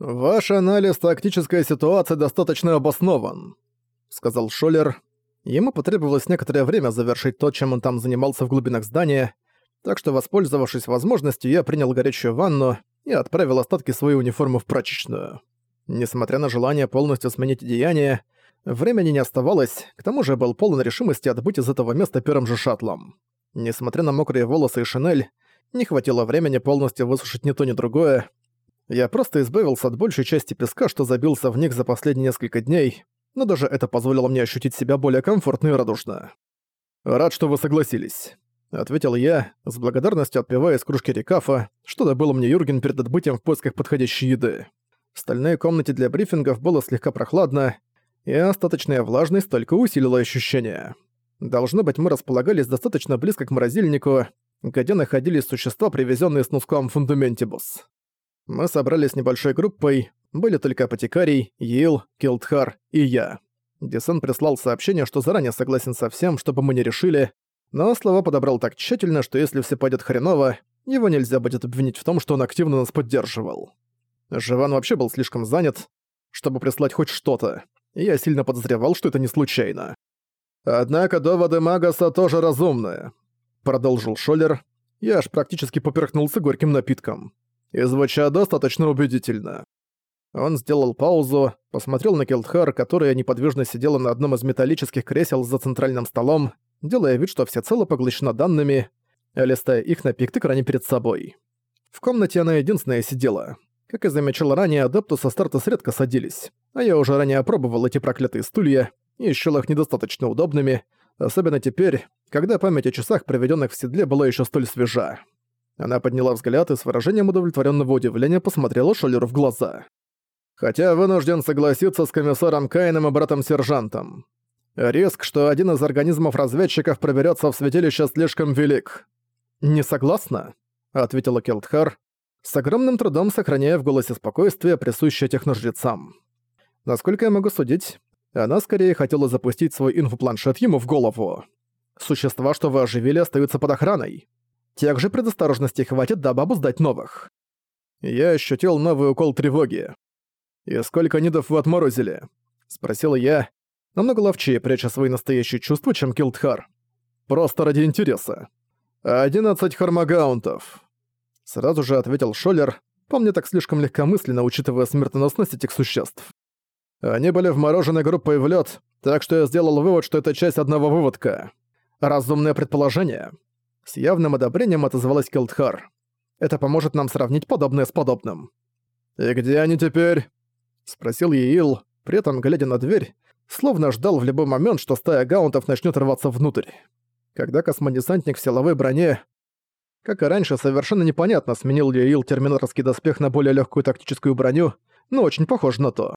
«Ваш анализ тактической ситуации достаточно обоснован», — сказал Шолер. Ему потребовалось некоторое время завершить то, чем он там занимался в глубинах здания, так что, воспользовавшись возможностью, я принял горячую ванну и отправил остатки своей униформы в прачечную. Несмотря на желание полностью сменить одеяние, времени не оставалось, к тому же был полон решимости отбыть из этого места первым же шаттлом. Несмотря на мокрые волосы и шинель, не хватило времени полностью высушить ни то, ни другое. Я просто избавился от большей части песка, что забился в них за последние несколько дней, но даже это позволило мне ощутить себя более комфортно и радушно. «Рад, что вы согласились», — ответил я, с благодарностью отпивая из кружки рекафа, что добыл мне Юрген перед отбытием в поисках подходящей еды. В стальной комнате для брифингов было слегка прохладно, и остаточная влажность только усилила ощущение. Должно быть, мы располагались достаточно близко к морозильнику, где находились существа, привезенные с Нускуам Фундаментибус. Мы собрались небольшой группой, были только апотекарий, Йил, Килдхар и я. Десан прислал сообщение, что заранее согласен со всем, чтобы мы не решили, но слова подобрал так тщательно, что если все пойдет хреново, его нельзя будет обвинить в том, что он активно нас поддерживал. Живан вообще был слишком занят, чтобы прислать хоть что-то, и я сильно подозревал, что это не случайно. «Однако доводы Магаса тоже разумные», — продолжил Шолер. Я аж практически поперхнулся горьким напитком. И звучат достаточно убедительно. Он сделал паузу, посмотрел на Келтхар, которая неподвижно сидела на одном из металлических кресел за центральным столом, делая вид, что всецело поглощена данными, листая их на пикт-экране перед собой. В комнате она единственная сидела. Как и замечал ранее, адепту со старта редко садились, а я уже ранее опробовал эти проклятые стулья и счёл их недостаточно удобными, особенно теперь, когда память о часах, проведенных в седле, была еще столь свежа. Она подняла взгляд и с выражением удовлетворенного удивления посмотрела Шолеру в глаза. «Хотя вынужден согласиться с комиссаром Кайном и братом-сержантом. Риск, что один из организмов разведчиков проберется в святилище, слишком велик». «Не согласна?» — ответила Келтхар, с огромным трудом сохраняя в голосе спокойствие, присущее техножрецам. Насколько я могу судить, она скорее хотела запустить свой инфопланшет ему в голову. Существа, что вы оживили, остаются под охраной. Тех же предосторожностей хватит, дабы обуздать новых. Я ощутил новый укол тревоги. «И сколько нидов вы отморозили?» — спросил я, намного ловчее пряча свои настоящие чувства, чем Килдхар. «Просто ради интереса». «Одиннадцать хармагаунтов», Сразу же ответил Шолер, по мне так слишком легкомысленно, учитывая смертоносность этих существ. Они были вморожены группой в лед, так что я сделал вывод, что это часть одного выводка. Разумное предположение. С явным одобрением отозвалась Келдхар. Это поможет нам сравнить подобное с подобным. «И где они теперь?» — спросил Еил, при этом глядя на дверь, словно ждал в любой момент, что стая гаунтов начнет рваться внутрь. Когда космодесантник в силовой броне как и раньше, совершенно непонятно, сменил ли Ил терминаторский доспех на более легкую тактическую броню, но очень похоже на то.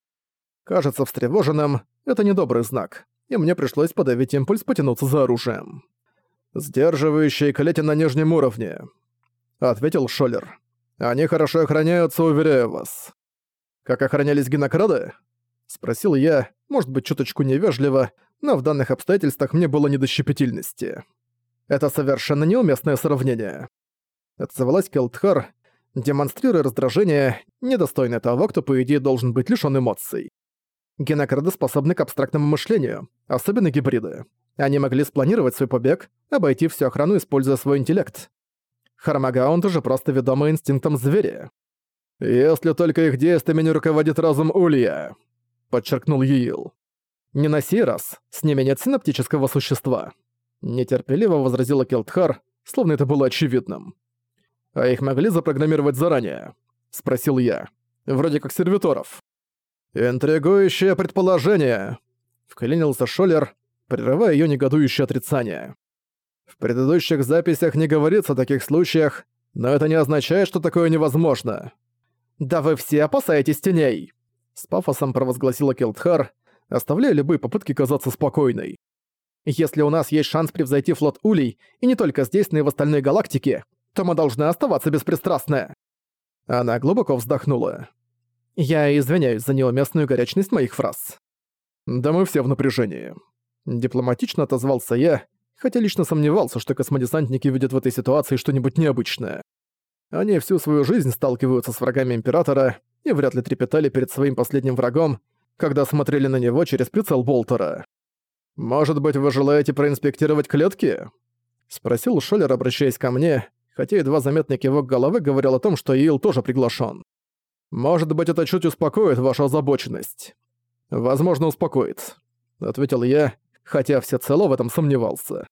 Кажется встревоженным — это недобрый знак, и мне пришлось подавить импульс потянуться за оружием. «Сдерживающие клети на нижнем уровне», — ответил Шолер. «Они хорошо охраняются, уверяю вас». «Как охранялись генокрады?» — спросил я, может быть, чуточку невежливо, но в данных обстоятельствах мне было не до щепетильности. Это совершенно неуместное сравнение. Отзывалась Келтхар, демонстрируя раздражение, недостойное того, кто, по идее, должен быть лишён эмоций. Генокрады способны к абстрактному мышлению, особенно гибриды. Они могли спланировать свой побег, обойти всю охрану, используя свой интеллект. Хармагаунд же просто ведомый инстинктом зверя. «Если только их действиями не руководит разум Улья», — подчеркнул Юил. «Не на сей раз, с ними нет синаптического существа. Нетерпеливо возразила Келтхар, словно это было очевидным. «А их могли запрограммировать заранее?» — спросил я. «Вроде как сервиторов». «Интригующее предположение!» — вклинился Шолер, прерывая её негодующее отрицание. «В предыдущих записях не говорится о таких случаях, но это не означает, что такое невозможно». «Да вы все опасаетесь теней!» С пафосом провозгласила Келтхар, оставляя любые попытки казаться спокойной. Если у нас есть шанс превзойти флот Улей, и не только здесь, но и в остальной галактике, то мы должны оставаться беспристрастны». Она глубоко вздохнула. «Я извиняюсь за неуместную горячность моих фраз». «Да мы все в напряжении». Дипломатично отозвался я, хотя лично сомневался, что космодесантники видят в этой ситуации что-нибудь необычное. Они всю свою жизнь сталкиваются с врагами Императора, и вряд ли трепетали перед своим последним врагом, когда смотрели на него через прицел Болтера. «Может быть, вы желаете проинспектировать клетки?» — спросил Шолер, обращаясь ко мне, хотя едва заметный кивок головы говорил о том, что Ил тоже приглашен. «Может быть, это чуть успокоит вашу озабоченность?» «Возможно, успокоит», — ответил я, хотя всецело в этом сомневался.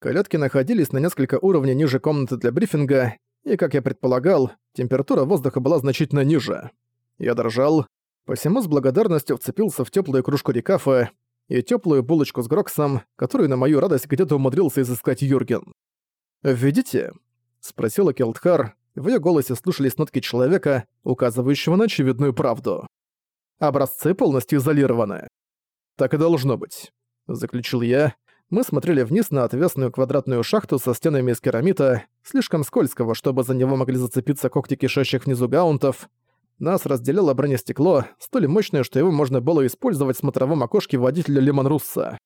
Клетки находились на несколько уровней ниже комнаты для брифинга, и, как я предполагал, температура воздуха была значительно ниже. Я дрожал, посему с благодарностью вцепился в теплую кружку рекафа и теплую булочку с Гроксом, которую на мою радость где-то умудрился изыскать Юрген. «Видите?» — спросила Келтхар. В её голосе слышались нотки человека, указывающего на очевидную правду. «Образцы полностью изолированы». «Так и должно быть», — заключил я. Мы смотрели вниз на отвесную квадратную шахту со стенами из керамита, слишком скользкого, чтобы за него могли зацепиться когти кишащих внизу гаунтов, нас разделяло бронестекло, столь мощное, что его можно было использовать в смотровом окошке водителя Лемон Русса.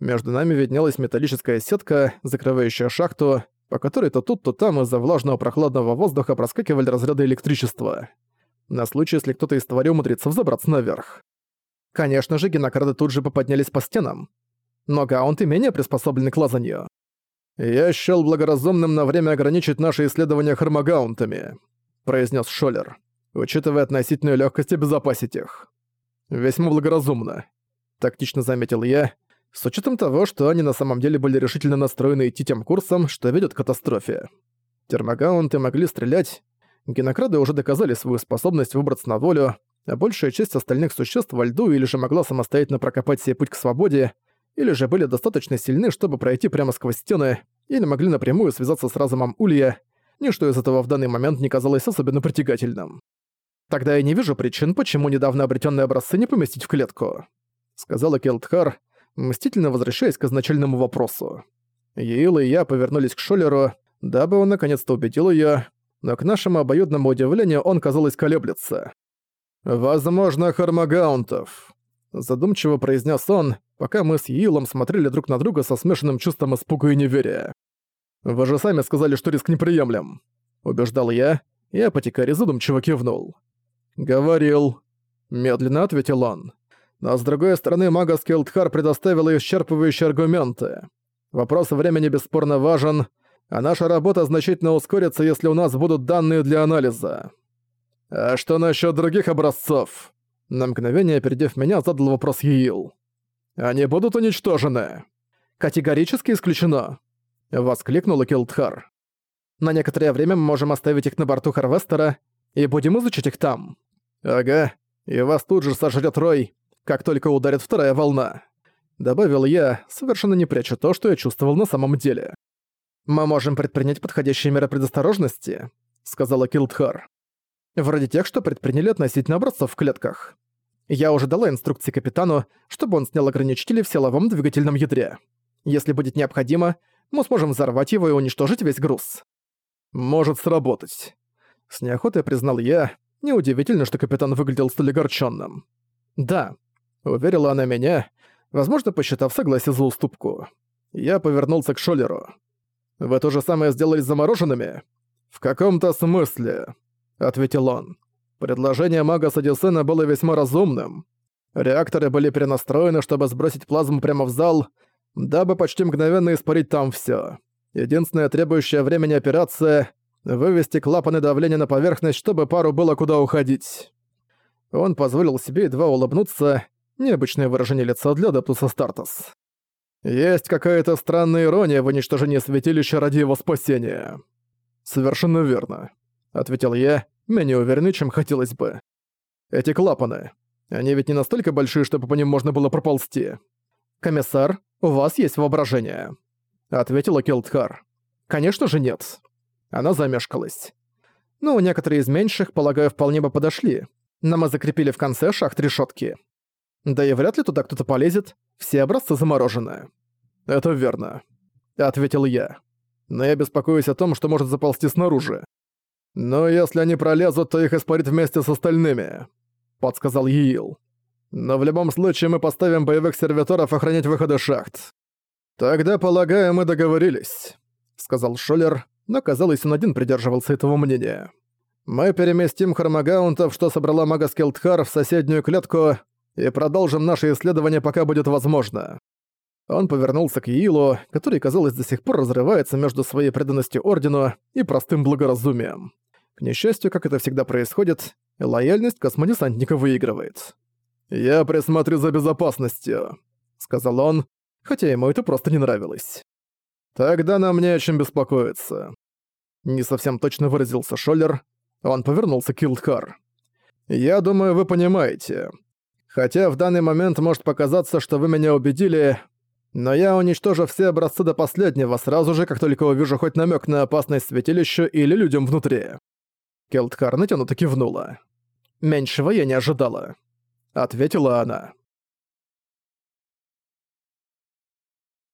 Между нами виднелась металлическая сетка, закрывающая шахту, по которой то тут, то там из-за влажного прохладного воздуха проскакивали разряды электричества. На случай, если кто-то из тварей умудрится взобраться наверх. Конечно же, генокрады тут же поподнялись по стенам. Но гаунты менее приспособлены к лазанью. «Я счёл благоразумным на время ограничить наши исследования хромогаунтами», — произнес Шолер учитывая относительную легкость обезопасить их. Весьма благоразумно, тактично заметил я, с учетом того, что они на самом деле были решительно настроены идти тем курсом, что ведет к катастрофе. Термогаунты могли стрелять, генокрады уже доказали свою способность выбраться на волю, а большая часть остальных существ во льду или же могла самостоятельно прокопать себе путь к свободе, или же были достаточно сильны, чтобы пройти прямо сквозь стены, или могли напрямую связаться с разумом Улья, ничто из этого в данный момент не казалось особенно притягательным. Тогда я не вижу причин, почему недавно обретенные образцы не поместить в клетку», — сказала Келтхар, мстительно возвращаясь к изначальному вопросу. Еил и я повернулись к Шолеру, дабы он наконец-то убедил ее, но к нашему обоюдному удивлению он, казалось, колеблется. «Возможно, Хармагаунтов», — задумчиво произнес он, пока мы с Еилом смотрели друг на друга со смешанным чувством испуга и неверия. «Вы же сами сказали, что риск неприемлем», — убеждал я, и апотекарий задумчиво кивнул. «Говорил», — медленно ответил он. «Но с другой стороны, мага Скелдхар предоставила исчерпывающие аргументы. Вопрос времени бесспорно важен, а наша работа значительно ускорится, если у нас будут данные для анализа». «А что насчет других образцов?» На мгновение, опередив меня, задал вопрос Йил. «Они будут уничтожены?» «Категорически исключено», — воскликнула Килдхар. «На некоторое время мы можем оставить их на борту Харвестера и будем изучить их там». «Ага, и вас тут же сожрет Рой, как только ударит вторая волна», — добавил я, совершенно не пряча то, что я чувствовал на самом деле. «Мы можем предпринять подходящие меры предосторожности», — сказала Килдхар. «Вроде тех, что предприняли относительно образцов в клетках. Я уже дала инструкции капитану, чтобы он снял ограничители в силовом двигательном ядре. Если будет необходимо, мы сможем взорвать его и уничтожить весь груз». «Может сработать», — с неохотой признал я, Неудивительно, что капитан выглядел столь огорченным. «Да», — уверила она меня, возможно, посчитав согласие за уступку. Я повернулся к Шолеру. «Вы то же самое сделали с замороженными?» «В каком-то смысле», — ответил он. «Предложение мага Садисена было весьма разумным. Реакторы были перенастроены, чтобы сбросить плазму прямо в зал, дабы почти мгновенно испарить там всё. Единственная требующая времени операция вывести клапаны давления на поверхность, чтобы пару было куда уходить. Он позволил себе едва улыбнуться, необычное выражение лица для Дептуса Стартас. Есть какая-то странная ирония в уничтожении святилища ради его спасения. Совершенно верно, ответил я, менее уверенный, чем хотелось бы. Эти клапаны, они ведь не настолько большие, чтобы по ним можно было проползти. Комиссар, у вас есть воображение, ответила Келтхар. Конечно же нет. Она замешкалась. Ну, некоторые из меньших, полагаю, вполне бы подошли. Но мы закрепили в конце шахт решетки. Да и вряд ли туда кто-то полезет. Все образцы заморожены. Это верно, ответил я. Но я беспокоюсь о том, что может заползти снаружи. Но если они пролезут, то их испарит вместе с остальными, подсказал Йил. Но в любом случае мы поставим боевых сервиторов охранять выходы шахт. Тогда, полагаю, мы договорились, сказал Шолер, но, казалось, он один придерживался этого мнения. Мы переместим хромагаунтов, что собрала мага Скелтхар, в соседнюю клетку и продолжим наши исследования, пока будет возможно. Он повернулся к Иилу, который, казалось, до сих пор разрывается между своей преданностью Ордену и простым благоразумием. К несчастью, как это всегда происходит, лояльность космодесантника выигрывает. «Я присмотрю за безопасностью», — сказал он, хотя ему это просто не нравилось. «Тогда нам не о чем беспокоиться». Не совсем точно выразился Шоллер. Он повернулся к Илдхар. «Я думаю, вы понимаете. Хотя в данный момент может показаться, что вы меня убедили, но я уничтожу все образцы до последнего сразу же, как только увижу хоть намек на опасность святилищу или людям внутри». Келдхар натянуто кивнула. «Меньшего я не ожидала», — ответила она.